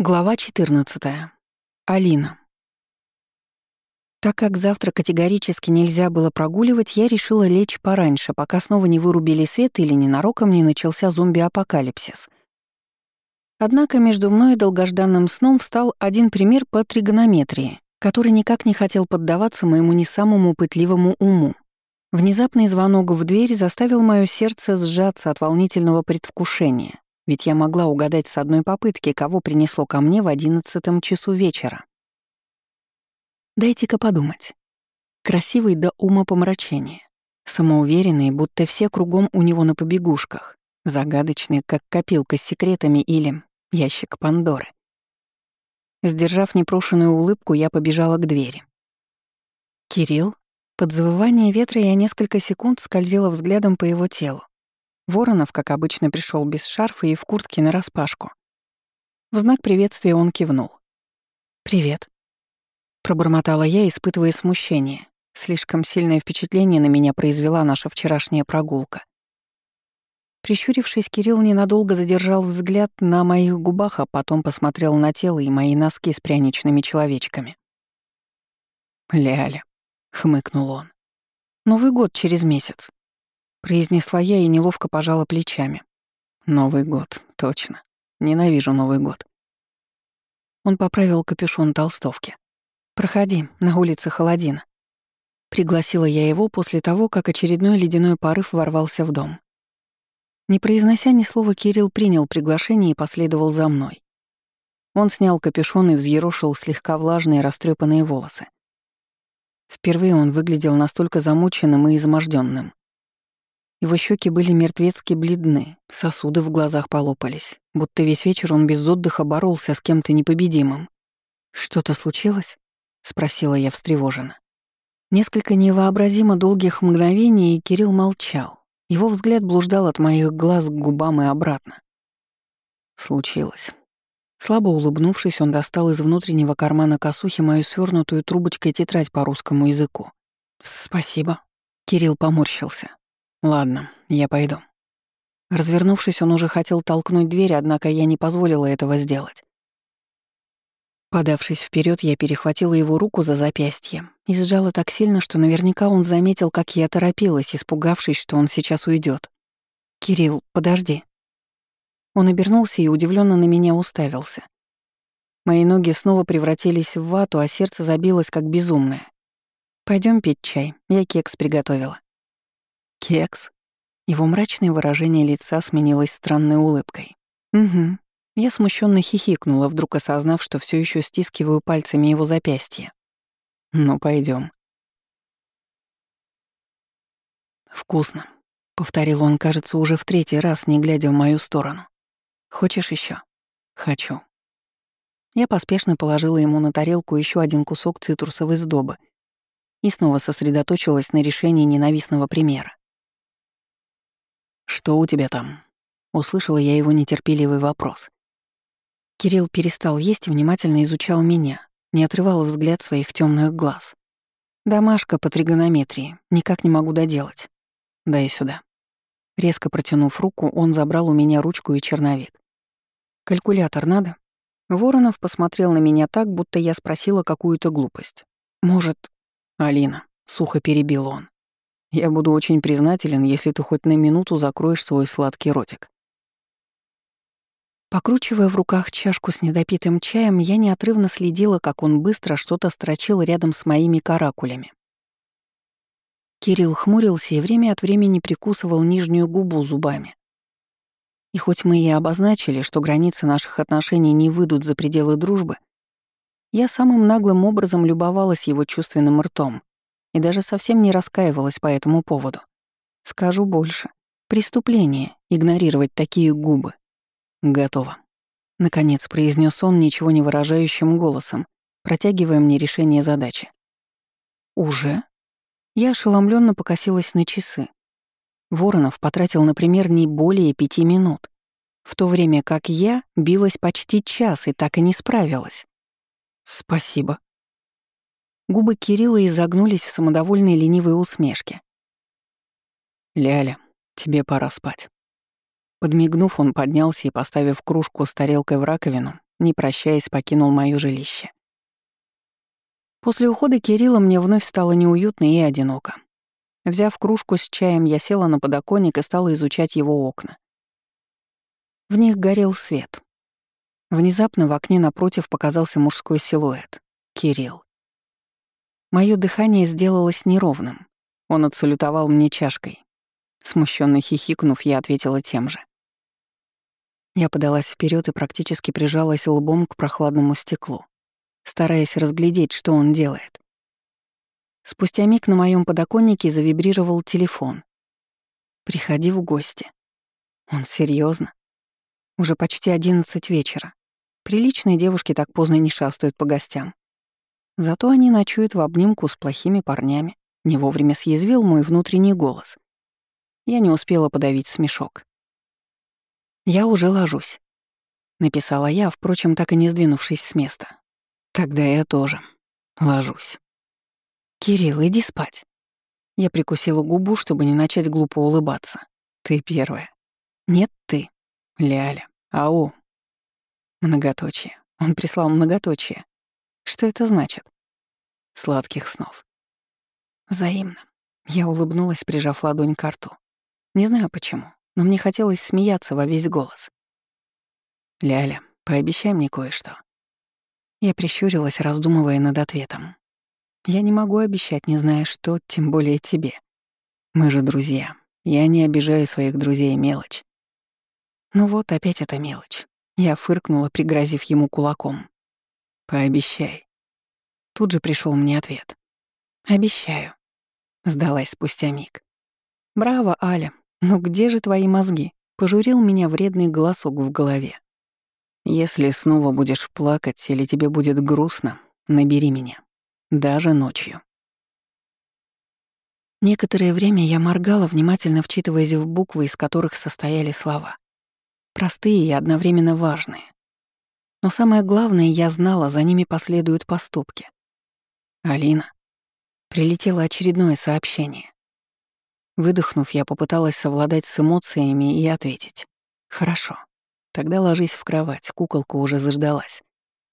Глава 14. Алина. Так как завтра категорически нельзя было прогуливать, я решила лечь пораньше, пока снова не вырубили свет или ненароком не начался зомби-апокалипсис. Однако между мной и долгожданным сном встал один пример по тригонометрии, который никак не хотел поддаваться моему не самому пытливому уму. Внезапный звонок в дверь заставил мое сердце сжаться от волнительного предвкушения. Ведь я могла угадать с одной попытки, кого принесло ко мне в одиннадцатом часу вечера. Дайте-ка подумать. Красивый до ума помрачения. Самоуверенный, будто все кругом у него на побегушках. Загадочный, как копилка с секретами или ящик Пандоры. Сдержав непрошенную улыбку, я побежала к двери. «Кирилл?» Под завывание ветра я несколько секунд скользила взглядом по его телу. Воронов, как обычно, пришел без шарфа и в куртке нараспашку. В знак приветствия он кивнул. «Привет», — пробормотала я, испытывая смущение. Слишком сильное впечатление на меня произвела наша вчерашняя прогулка. Прищурившись, Кирилл ненадолго задержал взгляд на моих губах, а потом посмотрел на тело и мои носки с пряничными человечками. «Ляля», — хмыкнул он. «Новый год через месяц произнесла я и неловко пожала плечами. Новый год, точно. Ненавижу Новый год. Он поправил капюшон толстовки. «Проходи, на улице холодина». Пригласила я его после того, как очередной ледяной порыв ворвался в дом. Не произнося ни слова, Кирилл принял приглашение и последовал за мной. Он снял капюшон и взъерошил слегка влажные растрепанные волосы. Впервые он выглядел настолько замученным и изможденным. Его щеки были мертвецки бледны, сосуды в глазах полопались, будто весь вечер он без отдыха боролся с кем-то непобедимым. «Что-то случилось?» — спросила я встревоженно. Несколько невообразимо долгих мгновений, Кирилл молчал. Его взгляд блуждал от моих глаз к губам и обратно. Случилось. Слабо улыбнувшись, он достал из внутреннего кармана косухи мою свернутую трубочкой тетрадь по русскому языку. «Спасибо». Кирилл поморщился. «Ладно, я пойду». Развернувшись, он уже хотел толкнуть дверь, однако я не позволила этого сделать. Подавшись вперед, я перехватила его руку за запястье и сжала так сильно, что наверняка он заметил, как я торопилась, испугавшись, что он сейчас уйдет. «Кирилл, подожди». Он обернулся и удивленно на меня уставился. Мои ноги снова превратились в вату, а сердце забилось как безумное. Пойдем пить чай, я кекс приготовила. «Кекс?» Его мрачное выражение лица сменилось странной улыбкой. «Угу». Я смущенно хихикнула, вдруг осознав, что все еще стискиваю пальцами его запястье. «Ну, пойдем. «Вкусно», — повторил он, кажется, уже в третий раз, не глядя в мою сторону. «Хочешь еще? «Хочу». Я поспешно положила ему на тарелку еще один кусок цитрусовой сдобы и снова сосредоточилась на решении ненавистного примера. «Что у тебя там?» — услышала я его нетерпеливый вопрос. Кирилл перестал есть и внимательно изучал меня, не отрывал взгляд своих темных глаз. «Домашка по тригонометрии, никак не могу доделать. Дай сюда». Резко протянув руку, он забрал у меня ручку и черновик. «Калькулятор надо?» Воронов посмотрел на меня так, будто я спросила какую-то глупость. «Может...» «Алина», — сухо перебил он. Я буду очень признателен, если ты хоть на минуту закроешь свой сладкий ротик. Покручивая в руках чашку с недопитым чаем, я неотрывно следила, как он быстро что-то строчил рядом с моими каракулями. Кирилл хмурился и время от времени прикусывал нижнюю губу зубами. И хоть мы и обозначили, что границы наших отношений не выйдут за пределы дружбы, я самым наглым образом любовалась его чувственным ртом, и даже совсем не раскаивалась по этому поводу. Скажу больше. Преступление — игнорировать такие губы. Готово. Наконец произнес он ничего не выражающим голосом, протягивая мне решение задачи. Уже? Я ошеломленно покосилась на часы. Воронов потратил, например, не более пяти минут, в то время как я билась почти час и так и не справилась. «Спасибо», Губы Кирилла изогнулись в самодовольной ленивой усмешке. «Ляля, тебе пора спать». Подмигнув, он поднялся и, поставив кружку с тарелкой в раковину, не прощаясь, покинул моё жилище. После ухода Кирилла мне вновь стало неуютно и одиноко. Взяв кружку с чаем, я села на подоконник и стала изучать его окна. В них горел свет. Внезапно в окне напротив показался мужской силуэт — Кирилл. Моё дыхание сделалось неровным. Он отсалютовал мне чашкой. Смущенно хихикнув, я ответила тем же. Я подалась вперед и практически прижалась лбом к прохладному стеклу, стараясь разглядеть, что он делает. Спустя миг на моем подоконнике завибрировал телефон. «Приходи в гости». Он серьезно. Уже почти одиннадцать вечера. Приличные девушки так поздно не шастают по гостям. Зато они ночуют в обнимку с плохими парнями. Не вовремя съязвил мой внутренний голос. Я не успела подавить смешок. «Я уже ложусь», — написала я, впрочем, так и не сдвинувшись с места. «Тогда я тоже ложусь». «Кирилл, иди спать». Я прикусила губу, чтобы не начать глупо улыбаться. «Ты первая». «Нет, ты». «Ляля. Ау». Многоточие. Он прислал многоточие. Что это значит? Сладких снов. Взаимно. Я улыбнулась, прижав ладонь к рту. Не знаю почему но мне хотелось смеяться во весь голос. «Ляля, пообещай мне кое-что». Я прищурилась, раздумывая над ответом. «Я не могу обещать, не зная что, тем более тебе. Мы же друзья. Я не обижаю своих друзей мелочь». Ну вот, опять эта мелочь. Я фыркнула, пригрозив ему кулаком. «Пообещай». Тут же пришел мне ответ. «Обещаю», — сдалась спустя миг. «Браво, Аля, «Ну где же твои мозги?» — пожурил меня вредный голосок в голове. «Если снова будешь плакать или тебе будет грустно, набери меня. Даже ночью». Некоторое время я моргала, внимательно вчитываясь в буквы, из которых состояли слова. Простые и одновременно важные. Но самое главное, я знала, за ними последуют поступки. «Алина». Прилетело очередное сообщение. Выдохнув, я попыталась совладать с эмоциями и ответить. «Хорошо. Тогда ложись в кровать, куколка уже заждалась.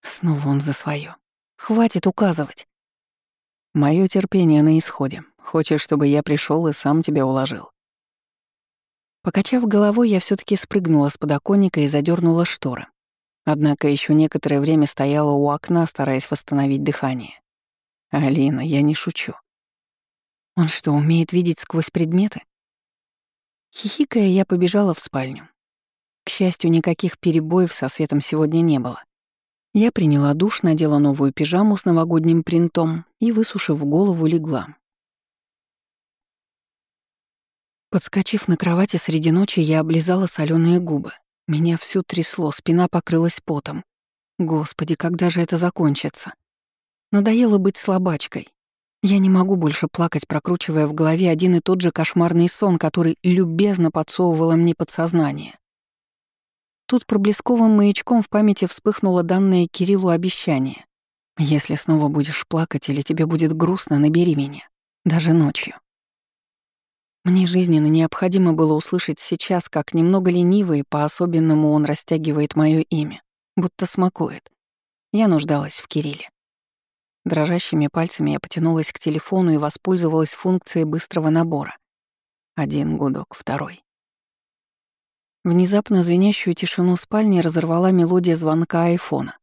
Снова он за свое. Хватит указывать. Мое терпение на исходе. Хочешь, чтобы я пришел и сам тебя уложил?» Покачав головой, я все таки спрыгнула с подоконника и задернула шторы. Однако еще некоторое время стояла у окна, стараясь восстановить дыхание. «Алина, я не шучу. Он что, умеет видеть сквозь предметы? Хихикая, я побежала в спальню. К счастью, никаких перебоев со светом сегодня не было. Я приняла душ, надела новую пижаму с новогодним принтом и, высушив голову, легла. Подскочив на кровати среди ночи, я облизала соленые губы. Меня всю трясло, спина покрылась потом. Господи, когда же это закончится? Надоело быть слабачкой. Я не могу больше плакать, прокручивая в голове один и тот же кошмарный сон, который любезно подсовывало мне подсознание. Тут проблесковым маячком в памяти вспыхнуло данное Кириллу обещание. «Если снова будешь плакать или тебе будет грустно, набери меня. Даже ночью». Мне жизненно необходимо было услышать сейчас, как немного лениво и по-особенному он растягивает мое имя, будто смакует. Я нуждалась в Кирилле. Дрожащими пальцами я потянулась к телефону и воспользовалась функцией быстрого набора. Один гудок, второй. Внезапно звенящую тишину спальни разорвала мелодия звонка айфона.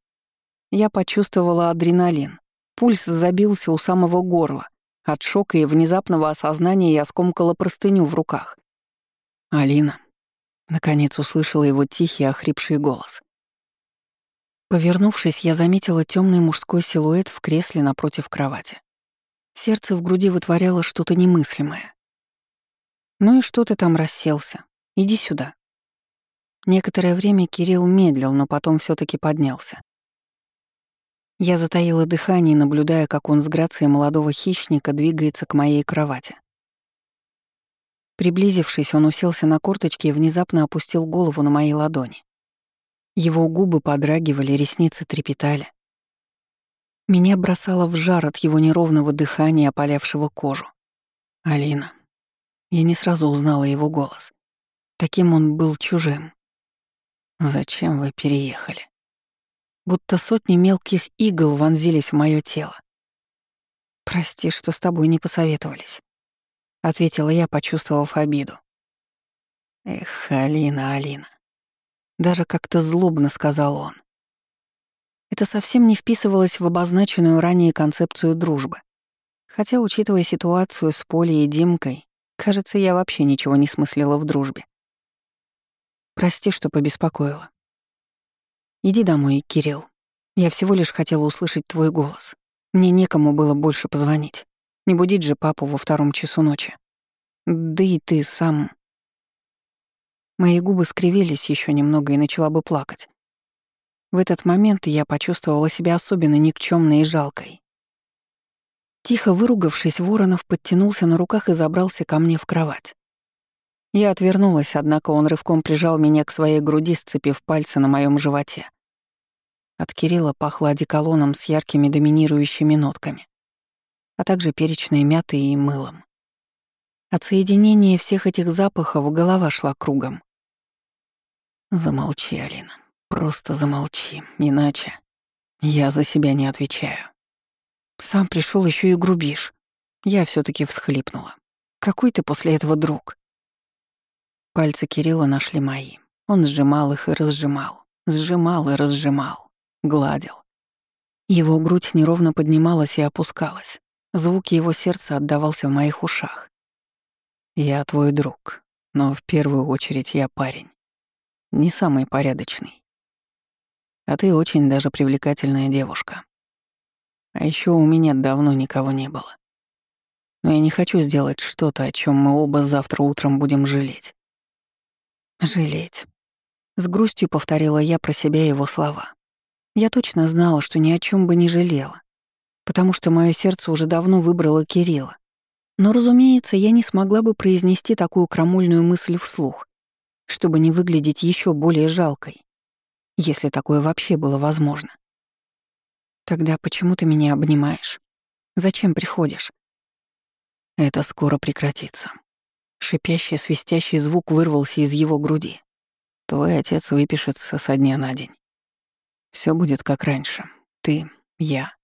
Я почувствовала адреналин. Пульс забился у самого горла. От шока и внезапного осознания я скомкала простыню в руках. «Алина». Наконец услышала его тихий, охрипший голос. Повернувшись, я заметила темный мужской силуэт в кресле напротив кровати. Сердце в груди вытворяло что-то немыслимое. «Ну и что ты там расселся? Иди сюда». Некоторое время Кирилл медлил, но потом все таки поднялся. Я затаила дыхание, наблюдая, как он с грацией молодого хищника двигается к моей кровати. Приблизившись, он уселся на корточки и внезапно опустил голову на мои ладони. Его губы подрагивали, ресницы трепетали. Меня бросало в жар от его неровного дыхания, опалявшего кожу. «Алина». Я не сразу узнала его голос. Таким он был чужим. «Зачем вы переехали?» Будто сотни мелких игл вонзились в мое тело. «Прости, что с тобой не посоветовались», — ответила я, почувствовав обиду. «Эх, Алина, Алина», — даже как-то злобно сказал он. Это совсем не вписывалось в обозначенную ранее концепцию дружбы. Хотя, учитывая ситуацию с Полей и Димкой, кажется, я вообще ничего не смыслила в дружбе. Прости, что побеспокоила. Иди домой, Кирилл. Я всего лишь хотела услышать твой голос. Мне некому было больше позвонить. Не будить же папу во втором часу ночи. Да и ты сам... Мои губы скривились еще немного и начала бы плакать. В этот момент я почувствовала себя особенно никчемной и жалкой. Тихо выругавшись, Воронов подтянулся на руках и забрался ко мне в кровать. Я отвернулась, однако он рывком прижал меня к своей груди, сцепив пальцы на моем животе. От Кирилла пахло одеколоном с яркими доминирующими нотками, а также перечной мятой и мылом. От соединения всех этих запахов голова шла кругом. Замолчи, Алина. Просто замолчи, иначе я за себя не отвечаю. Сам пришел еще и грубишь. Я все таки всхлипнула. Какой ты после этого друг? Пальцы Кирилла нашли мои. Он сжимал их и разжимал, сжимал и разжимал, гладил. Его грудь неровно поднималась и опускалась. Звук его сердца отдавался в моих ушах. «Я твой друг, но в первую очередь я парень. Не самый порядочный. А ты очень даже привлекательная девушка. А еще у меня давно никого не было. Но я не хочу сделать что-то, о чем мы оба завтра утром будем жалеть. Жалеть. С грустью повторила я про себя его слова. Я точно знала, что ни о чем бы не жалела, потому что мое сердце уже давно выбрало Кирилла. Но, разумеется, я не смогла бы произнести такую крамольную мысль вслух, чтобы не выглядеть еще более жалкой если такое вообще было возможно. Тогда почему ты меня обнимаешь? Зачем приходишь? Это скоро прекратится. Шипящий, свистящий звук вырвался из его груди. Твой отец выпишется со дня на день. Все будет как раньше. Ты, я.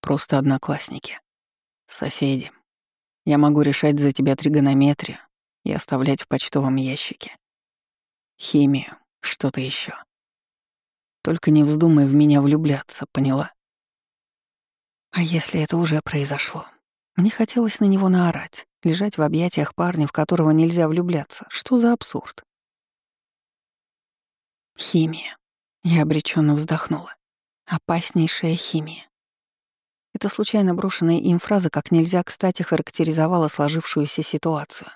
Просто одноклассники. Соседи. Я могу решать за тебя тригонометрию и оставлять в почтовом ящике. Химию, что-то еще. Только не вздумай в меня влюбляться, поняла? А если это уже произошло? Мне хотелось на него наорать, лежать в объятиях парня, в которого нельзя влюбляться. Что за абсурд? Химия. Я обреченно вздохнула. Опаснейшая химия. Эта случайно брошенная им фраза как нельзя кстати характеризовала сложившуюся ситуацию.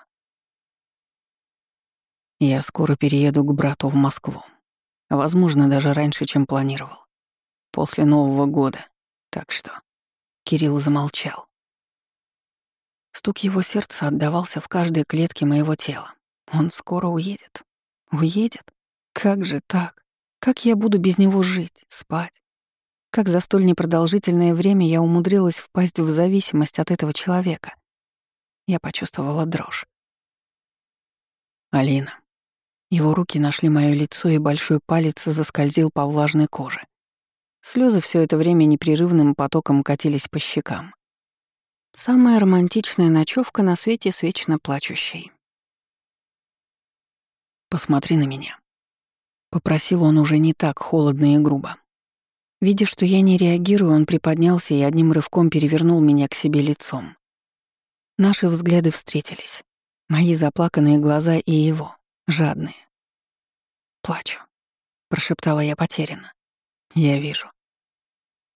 Я скоро перееду к брату в Москву. Возможно, даже раньше, чем планировал. После Нового года. Так что... Кирилл замолчал. Стук его сердца отдавался в каждой клетке моего тела. Он скоро уедет. Уедет? Как же так? Как я буду без него жить, спать? Как за столь непродолжительное время я умудрилась впасть в зависимость от этого человека? Я почувствовала дрожь. «Алина, его руки нашли мое лицо, и большой палец заскользил по влажной коже. Слезы все это время непрерывным потоком катились по щекам. Самая романтичная ночевка на свете с вечно плачущей. «Посмотри на меня», — попросил он уже не так холодно и грубо. Видя, что я не реагирую, он приподнялся и одним рывком перевернул меня к себе лицом. Наши взгляды встретились. Мои заплаканные глаза и его жадные. «Плачу», — прошептала я потерянно. «Я вижу».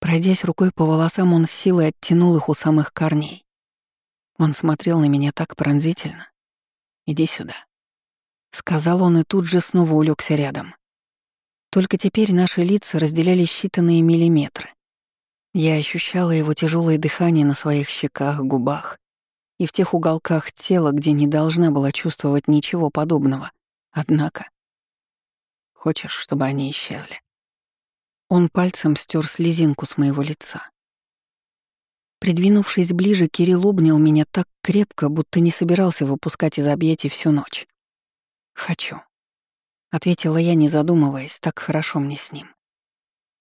Пройдясь рукой по волосам, он с силой оттянул их у самых корней. Он смотрел на меня так пронзительно. «Иди сюда», — сказал он и тут же снова улегся рядом. Только теперь наши лица разделяли считанные миллиметры. Я ощущала его тяжелое дыхание на своих щеках, губах и в тех уголках тела, где не должна была чувствовать ничего подобного. Однако... Хочешь, чтобы они исчезли? Он пальцем стер слезинку с моего лица. Придвинувшись ближе, Кирилл обнял меня так крепко, будто не собирался выпускать из объятий всю ночь. «Хочу», — ответила я, не задумываясь, так хорошо мне с ним.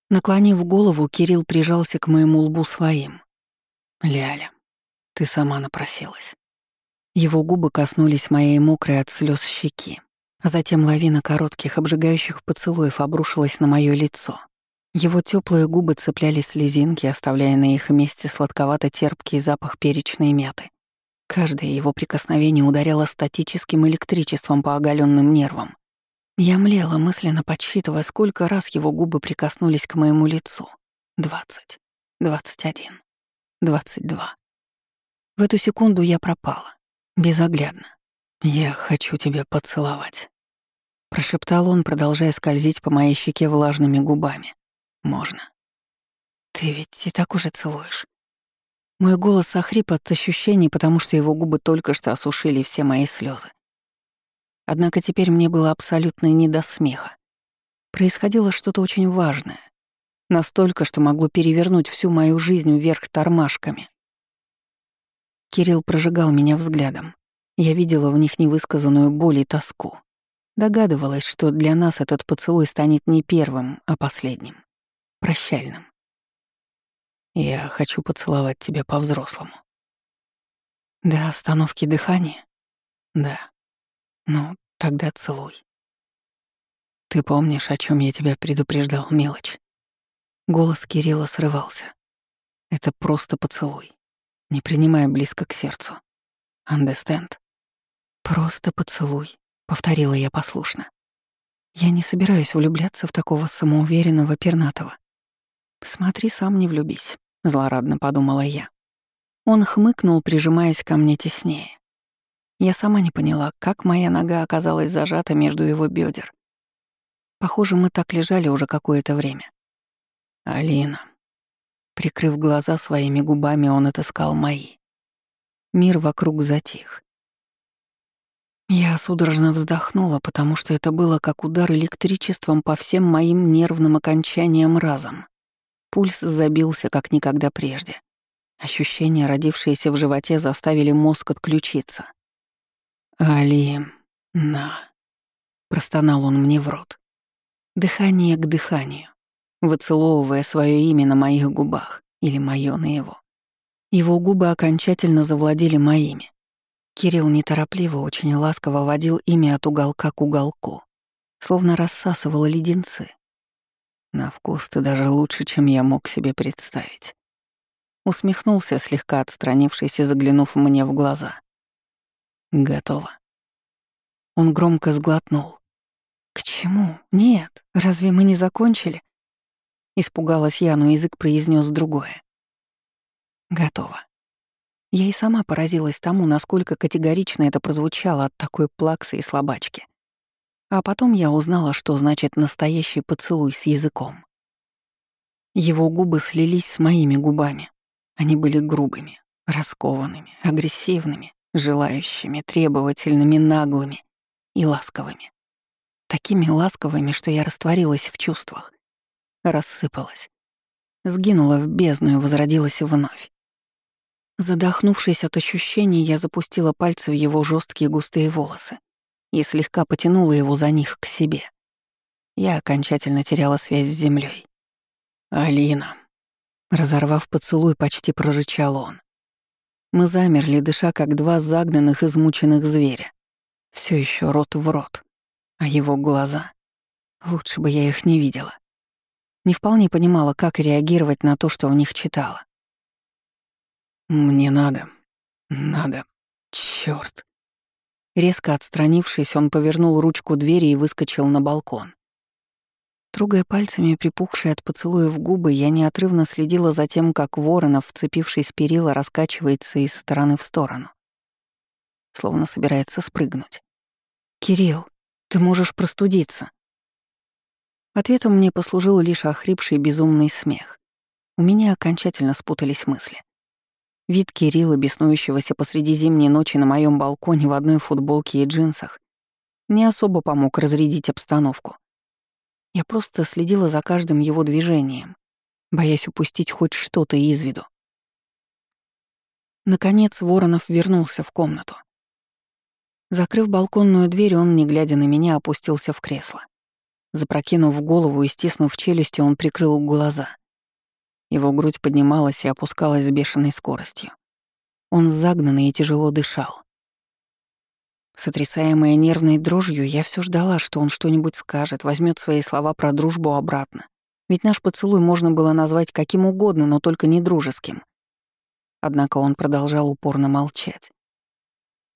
Наклонив голову, Кирилл прижался к моему лбу своим. «Ляля, ты сама напросилась». Его губы коснулись моей мокрой от слез щеки, затем лавина коротких обжигающих поцелуев обрушилась на мое лицо. Его теплые губы цепляли слезинки, оставляя на их месте сладковато-терпкий запах перечной мяты. Каждое его прикосновение ударяло статическим электричеством по оголенным нервам. Я млела, мысленно подсчитывая, сколько раз его губы прикоснулись к моему лицу. Двадцать, двадцать один, двадцать два. В эту секунду я пропала. Безоглядно. «Я хочу тебя поцеловать», — прошептал он, продолжая скользить по моей щеке влажными губами. «Можно». «Ты ведь и так уже целуешь». Мой голос охрип от ощущений, потому что его губы только что осушили все мои слезы. Однако теперь мне было абсолютно не до смеха. Происходило что-то очень важное. Настолько, что могло перевернуть всю мою жизнь вверх тормашками. Кирилл прожигал меня взглядом. Я видела в них невысказанную боль и тоску. Догадывалась, что для нас этот поцелуй станет не первым, а последним. Прощальным. Я хочу поцеловать тебя по-взрослому. До остановки дыхания? Да. Ну, тогда целуй. Ты помнишь, о чем я тебя предупреждал, мелочь? Голос Кирилла срывался. Это просто поцелуй. Не принимая близко к сердцу. Understand? Просто поцелуй, повторила я послушно. Я не собираюсь влюбляться в такого самоуверенного пернатого. «Смотри, сам не влюбись», — злорадно подумала я. Он хмыкнул, прижимаясь ко мне теснее. Я сама не поняла, как моя нога оказалась зажата между его бедер. Похоже, мы так лежали уже какое-то время. «Алина». Прикрыв глаза своими губами, он отыскал мои. Мир вокруг затих. Я судорожно вздохнула, потому что это было как удар электричеством по всем моим нервным окончаниям разом. Пульс забился как никогда прежде. Ощущения, родившиеся в животе, заставили мозг отключиться. «Али, на», — простонал он мне в рот. Дыхание к дыханию, выцеловывая свое имя на моих губах или мое на его. Его губы окончательно завладели моими. Кирилл неторопливо, очень ласково водил ими от уголка к уголку, словно рассасывал леденцы, на вкус ты даже лучше, чем я мог себе представить. Усмехнулся, слегка отстранившись и заглянув мне в глаза. Готово. Он громко сглотнул. «К чему? Нет, разве мы не закончили?» Испугалась я, но язык произнес другое. «Готово». Я и сама поразилась тому, насколько категорично это прозвучало от такой плаксы и слабачки. А потом я узнала, что значит настоящий поцелуй с языком. Его губы слились с моими губами. Они были грубыми, раскованными, агрессивными, желающими, требовательными, наглыми и ласковыми. Такими ласковыми, что я растворилась в чувствах. Рассыпалась. Сгинула в бездну и возродилась вновь. Задохнувшись от ощущений, я запустила пальцы в его жесткие густые волосы и слегка потянула его за них к себе. Я окончательно теряла связь с землей. «Алина!» Разорвав поцелуй, почти прорычал он. Мы замерли, дыша, как два загнанных, измученных зверя. Все еще рот в рот. А его глаза... Лучше бы я их не видела. Не вполне понимала, как реагировать на то, что в них читала. «Мне надо. Надо. Чёрт. Резко отстранившись, он повернул ручку двери и выскочил на балкон. Трогая пальцами припухшие от поцелуев губы, я неотрывно следила за тем, как Воронов, вцепившись в перила, раскачивается из стороны в сторону. Словно собирается спрыгнуть. «Кирилл, ты можешь простудиться». Ответом мне послужил лишь охрипший безумный смех. У меня окончательно спутались мысли. Вид Кирилла, беснующегося посреди зимней ночи на моем балконе в одной футболке и джинсах, не особо помог разрядить обстановку. Я просто следила за каждым его движением, боясь упустить хоть что-то из виду. Наконец Воронов вернулся в комнату. Закрыв балконную дверь, он, не глядя на меня, опустился в кресло. Запрокинув голову и стиснув челюсти, он прикрыл глаза. Его грудь поднималась и опускалась с бешеной скоростью. Он загнанный и тяжело дышал. Сотрясаемая нервной дрожью, я все ждала, что он что-нибудь скажет, возьмет свои слова про дружбу обратно. Ведь наш поцелуй можно было назвать каким угодно, но только не дружеским. Однако он продолжал упорно молчать.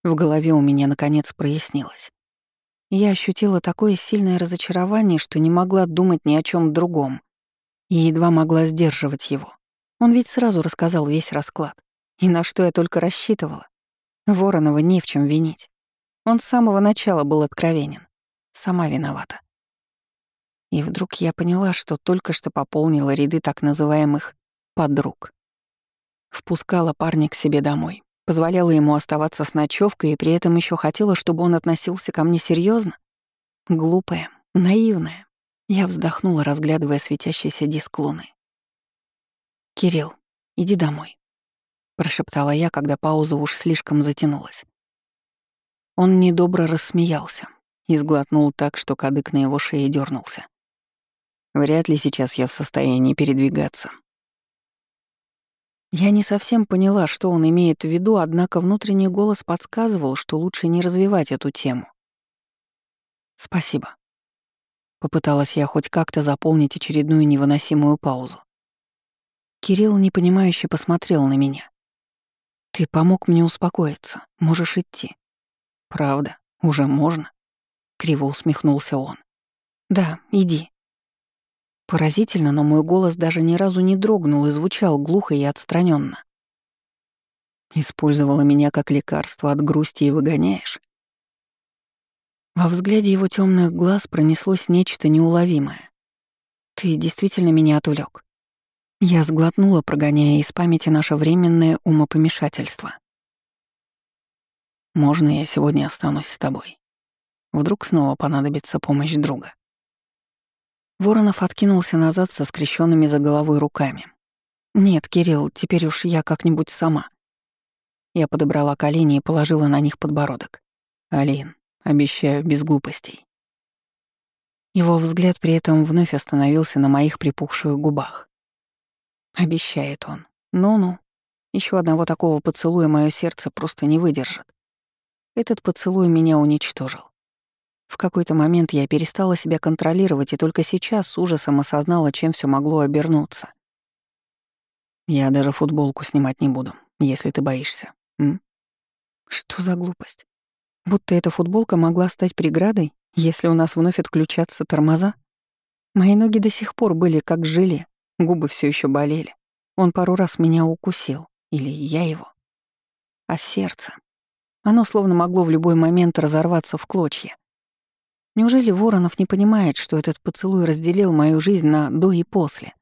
В голове у меня, наконец, прояснилось. Я ощутила такое сильное разочарование, что не могла думать ни о чем другом. И едва могла сдерживать его. Он ведь сразу рассказал весь расклад. И на что я только рассчитывала. Воронова не в чем винить. Он с самого начала был откровенен. Сама виновата. И вдруг я поняла, что только что пополнила ряды так называемых «подруг». Впускала парня к себе домой, позволяла ему оставаться с ночевкой и при этом еще хотела, чтобы он относился ко мне серьезно. Глупая, наивная. Я вздохнула, разглядывая светящийся диск луны. «Кирилл, иди домой», — прошептала я, когда пауза уж слишком затянулась. Он недобро рассмеялся и сглотнул так, что кадык на его шее дернулся. Вряд ли сейчас я в состоянии передвигаться. Я не совсем поняла, что он имеет в виду, однако внутренний голос подсказывал, что лучше не развивать эту тему. «Спасибо». Попыталась я хоть как-то заполнить очередную невыносимую паузу. Кирилл непонимающе посмотрел на меня. «Ты помог мне успокоиться. Можешь идти». «Правда? Уже можно?» Криво усмехнулся он. «Да, иди». Поразительно, но мой голос даже ни разу не дрогнул и звучал глухо и отстраненно. Использовала меня как лекарство от грусти и выгоняешь? Во взгляде его темных глаз пронеслось нечто неуловимое. Ты действительно меня отвлек. Я сглотнула, прогоняя из памяти наше временное умопомешательство. Можно я сегодня останусь с тобой? Вдруг снова понадобится помощь друга. Воронов откинулся назад со скрещенными за головой руками. «Нет, Кирилл, теперь уж я как-нибудь сама». Я подобрала колени и положила на них подбородок. «Алин, обещаю, без глупостей». Его взгляд при этом вновь остановился на моих припухших губах. Обещает он. Ну-ну. Еще одного такого поцелуя мое сердце просто не выдержит. Этот поцелуй меня уничтожил. В какой-то момент я перестала себя контролировать и только сейчас с ужасом осознала, чем все могло обернуться. Я даже футболку снимать не буду, если ты боишься. М? Что за глупость? Будто эта футболка могла стать преградой, если у нас вновь отключатся тормоза? Мои ноги до сих пор были как желе, губы все еще болели. Он пару раз меня укусил, или я его. А сердце? Оно словно могло в любой момент разорваться в клочья. Неужели Воронов не понимает, что этот поцелуй разделил мою жизнь на «до» и «после»?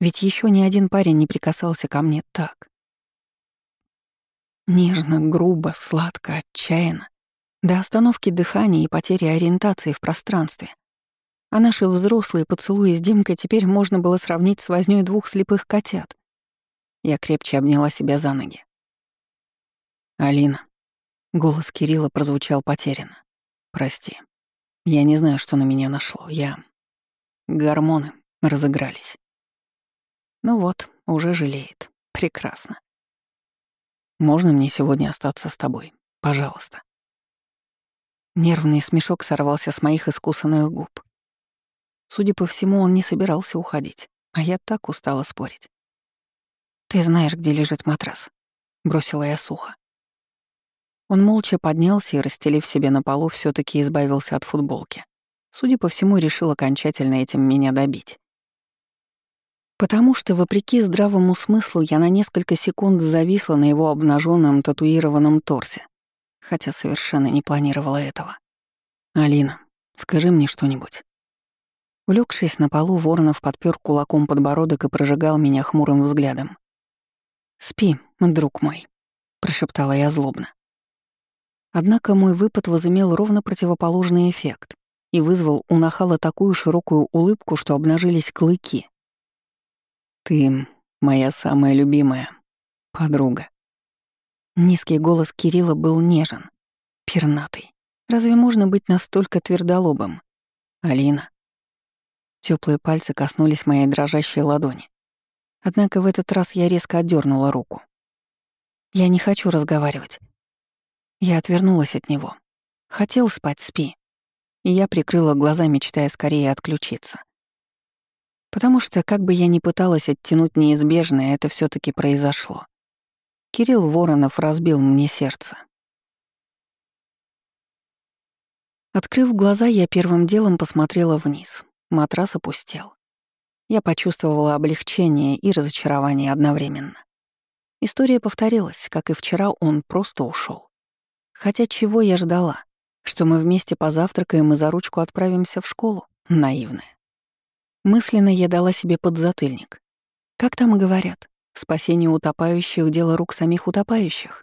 Ведь еще ни один парень не прикасался ко мне так. Нежно, грубо, сладко, отчаянно. До остановки дыхания и потери ориентации в пространстве. А наши взрослые поцелуи с Димкой теперь можно было сравнить с вознёй двух слепых котят. Я крепче обняла себя за ноги. «Алина», Голос Кирилла прозвучал потерянно. «Прости. Я не знаю, что на меня нашло. Я... Гормоны разыгрались». Ну вот, уже жалеет. Прекрасно. Можно мне сегодня остаться с тобой? Пожалуйста. Нервный смешок сорвался с моих искусанных губ. Судя по всему, он не собирался уходить, а я так устала спорить. «Ты знаешь, где лежит матрас», — бросила я сухо. Он молча поднялся и, расстелив себе на полу, все таки избавился от футболки. Судя по всему, решил окончательно этим меня добить. Потому что, вопреки здравому смыслу, я на несколько секунд зависла на его обнаженном татуированном торсе, хотя совершенно не планировала этого. «Алина, скажи мне что-нибудь». Улегшись на полу, Воронов подпер кулаком подбородок и прожигал меня хмурым взглядом. «Спи, друг мой», — прошептала я злобно. Однако мой выпад возымел ровно противоположный эффект и вызвал у нахала такую широкую улыбку, что обнажились клыки. «Ты моя самая любимая подруга». Низкий голос Кирилла был нежен, пернатый. Разве можно быть настолько твердолобым? «Алина, Теплые пальцы коснулись моей дрожащей ладони. Однако в этот раз я резко отдернула руку. Я не хочу разговаривать. Я отвернулась от него. Хотел спать, спи. И я прикрыла глаза, мечтая скорее отключиться. Потому что, как бы я ни пыталась оттянуть неизбежное, это все таки произошло. Кирилл Воронов разбил мне сердце. Открыв глаза, я первым делом посмотрела вниз. Матрас опустел. Я почувствовала облегчение и разочарование одновременно. История повторилась, как и вчера он просто ушел. Хотя чего я ждала? Что мы вместе позавтракаем и за ручку отправимся в школу? Наивная. Мысленно я дала себе подзатыльник. Как там говорят, спасение утопающих — дело рук самих утопающих.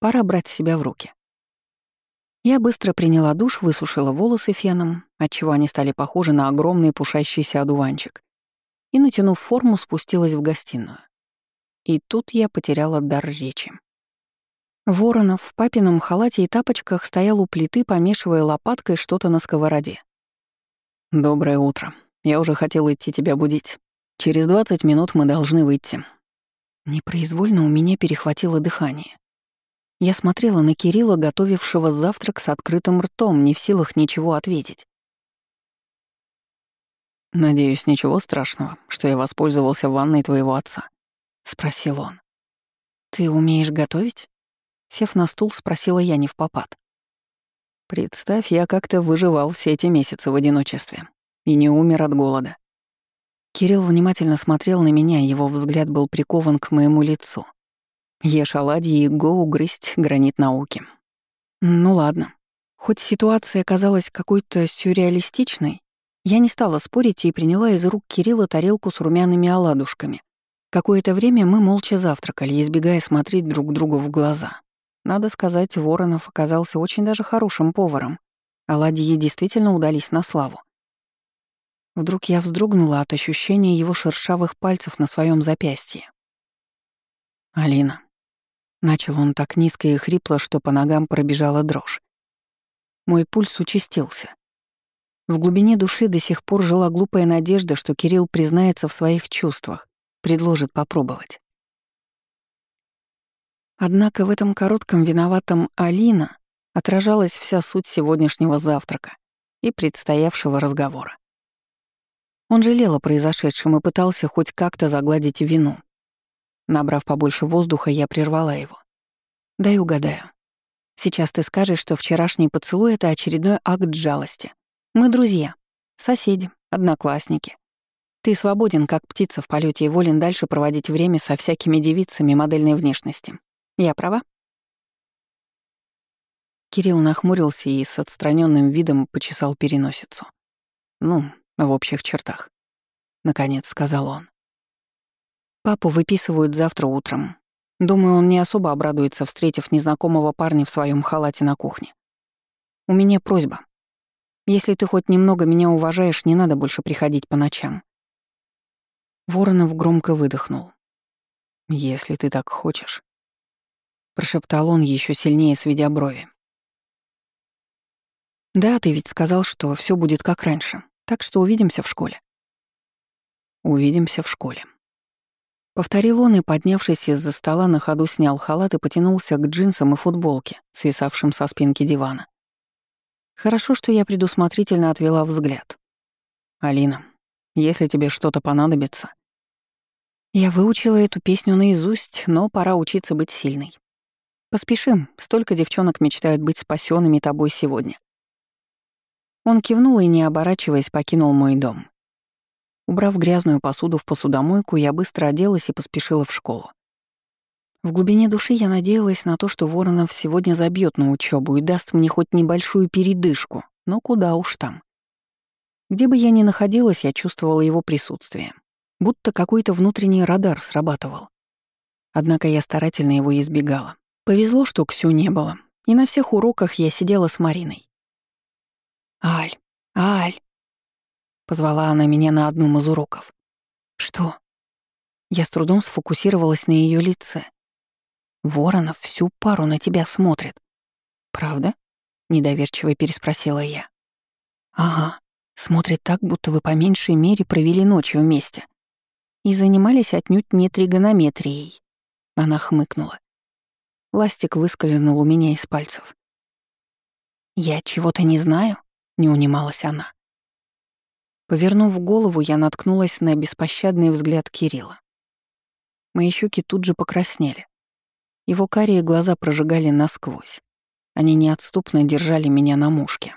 Пора брать себя в руки. Я быстро приняла душ, высушила волосы феном, отчего они стали похожи на огромный пушащийся одуванчик, и, натянув форму, спустилась в гостиную. И тут я потеряла дар речи. Воронов в папином халате и тапочках стоял у плиты, помешивая лопаткой что-то на сковороде. «Доброе утро. Я уже хотел идти тебя будить. Через 20 минут мы должны выйти». Непроизвольно у меня перехватило дыхание. Я смотрела на Кирилла, готовившего завтрак с открытым ртом, не в силах ничего ответить. «Надеюсь, ничего страшного, что я воспользовался ванной твоего отца?» — спросил он. «Ты умеешь готовить?» Сев на стул, спросила я не в попад. «Представь, я как-то выживал все эти месяцы в одиночестве и не умер от голода». Кирилл внимательно смотрел на меня, его взгляд был прикован к моему лицу. Ешь оладьи и го угрызть гранит науки. Ну ладно. Хоть ситуация казалась какой-то сюрреалистичной, я не стала спорить и приняла из рук Кирилла тарелку с румяными оладушками. Какое-то время мы молча завтракали, избегая смотреть друг другу в глаза. Надо сказать, Воронов оказался очень даже хорошим поваром. Оладьи действительно удались на славу. Вдруг я вздрогнула от ощущения его шершавых пальцев на своем запястье. «Алина, Начал он так низко и хрипло, что по ногам пробежала дрожь. Мой пульс участился. В глубине души до сих пор жила глупая надежда, что Кирилл признается в своих чувствах, предложит попробовать. Однако в этом коротком виноватом Алина отражалась вся суть сегодняшнего завтрака и предстоявшего разговора. Он жалел о произошедшем и пытался хоть как-то загладить вину. Набрав побольше воздуха, я прервала его. «Дай угадаю. Сейчас ты скажешь, что вчерашний поцелуй — это очередной акт жалости. Мы друзья, соседи, одноклассники. Ты свободен, как птица в полете и волен дальше проводить время со всякими девицами модельной внешности. Я права?» Кирилл нахмурился и с отстраненным видом почесал переносицу. «Ну, в общих чертах», — наконец сказал он. Папу выписывают завтра утром. Думаю, он не особо обрадуется, встретив незнакомого парня в своем халате на кухне. У меня просьба. Если ты хоть немного меня уважаешь, не надо больше приходить по ночам. Воронов громко выдохнул. «Если ты так хочешь», — прошептал он, еще сильнее сведя брови. «Да, ты ведь сказал, что все будет как раньше, так что увидимся в школе». «Увидимся в школе», Повторил он и, поднявшись из-за стола, на ходу снял халат и потянулся к джинсам и футболке, свисавшим со спинки дивана. Хорошо, что я предусмотрительно отвела взгляд. «Алина, если тебе что-то понадобится...» Я выучила эту песню наизусть, но пора учиться быть сильной. Поспешим, столько девчонок мечтают быть спасенными тобой сегодня. Он кивнул и, не оборачиваясь, покинул мой дом. Убрав грязную посуду в посудомойку, я быстро оделась и поспешила в школу. В глубине души я надеялась на то, что Воронов сегодня забьет на учебу и даст мне хоть небольшую передышку, но куда уж там. Где бы я ни находилась, я чувствовала его присутствие. Будто какой-то внутренний радар срабатывал. Однако я старательно его избегала. Повезло, что Ксю не было, и на всех уроках я сидела с Мариной. «Аль, Аль!» Позвала она меня на одном из уроков. «Что?» Я с трудом сфокусировалась на ее лице. «Воронов всю пару на тебя смотрит». «Правда?» — недоверчиво переспросила я. «Ага. Смотрит так, будто вы по меньшей мере провели ночь вместе. И занимались отнюдь не тригонометрией. Она хмыкнула. Ластик выскользнул у меня из пальцев. «Я чего-то не знаю?» — не унималась она. Повернув голову, я наткнулась на беспощадный взгляд Кирилла. Мои щеки тут же покраснели. Его карие глаза прожигали насквозь. Они неотступно держали меня на мушке.